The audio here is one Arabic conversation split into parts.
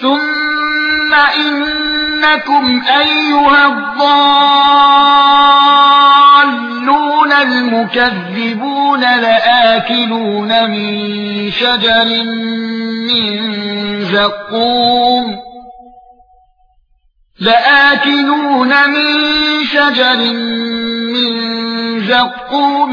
ثُمَّ إِنَّكُمْ أَيُّهَا الضَّالُّونَ الْمُكَذِّبُونَ لَآكِلُونَ مِنْ شَجَرٍ مِنْ زَقُّومٍ لَآكِلُونَ مِنْ شَجَرٍ مِنْ زَقُّومٍ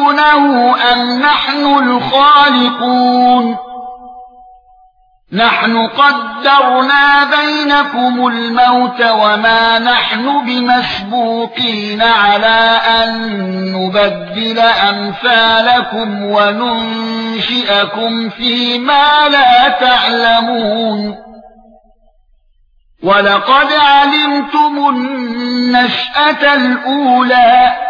تَخْلُقُونَهُ أَمْ نَحْنُ الْخَالِقُونَ نَحْنُ قَدَّرْنَا بَيْنَكُمُ الْمَوْتَ وَمَا نَحْنُ بِمَسْبُوقِينَ عَلَى أَن نُّبَدِّلَ أَمْثَالَكُمْ وَنُنشِئَكُمْ فِيمَا لَا تَعْلَمُونَ وَلَقَدْ عَلِمْتُمُ النَّشْأَةَ الْأُولَى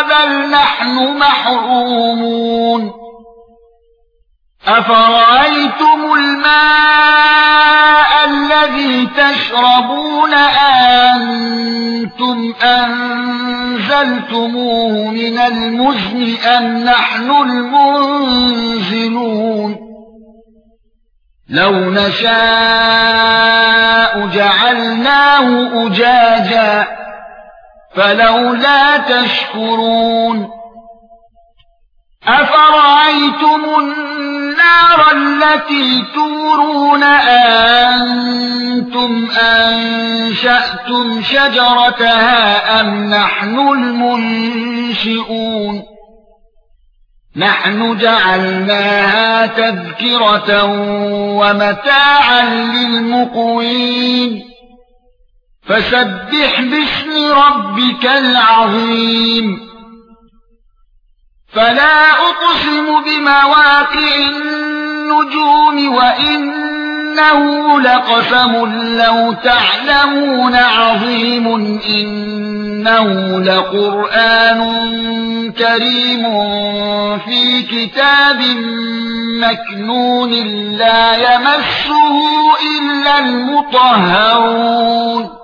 بَلْ نَحْنُ مَحْرُومُونَ أَفَرَأَيْتُمُ الْمَاءَ الَّذِي تَشْرَبُونَ أَنتُمْ أَنزَلْتُمُوهُ مِنَ الْمُزْنِ أَمْ نَحْنُ الْمُنزِلُونَ لَوْ نَشَاءُ جَعَلْنَاهُ أُجَاجًا فَلَوْلَا تَشْكُرُونَ أَفَرَأَيْتُمُ النَّارَ الَّتِي تُورُونَ أَنتُمْ أَنشَأْتُمْ شَجَرَتَهَا أَمْ نَحْنُ الْمُنشِئُونَ نَحْنُ جَعَلْنَاهَا تَذْكِرَةً وَمَتَاعًا لِلْمُقْوِينَ فَسَبِّحْ بِاسْمِ رَبِّكَ الْعَظِيمِ. فلا أقسم بمواقع النجوم وإنه لقسم لو تعلمون عظيم. إنه لقرآن كريم في كتاب مكنون لا يمسه إلا المطهرون.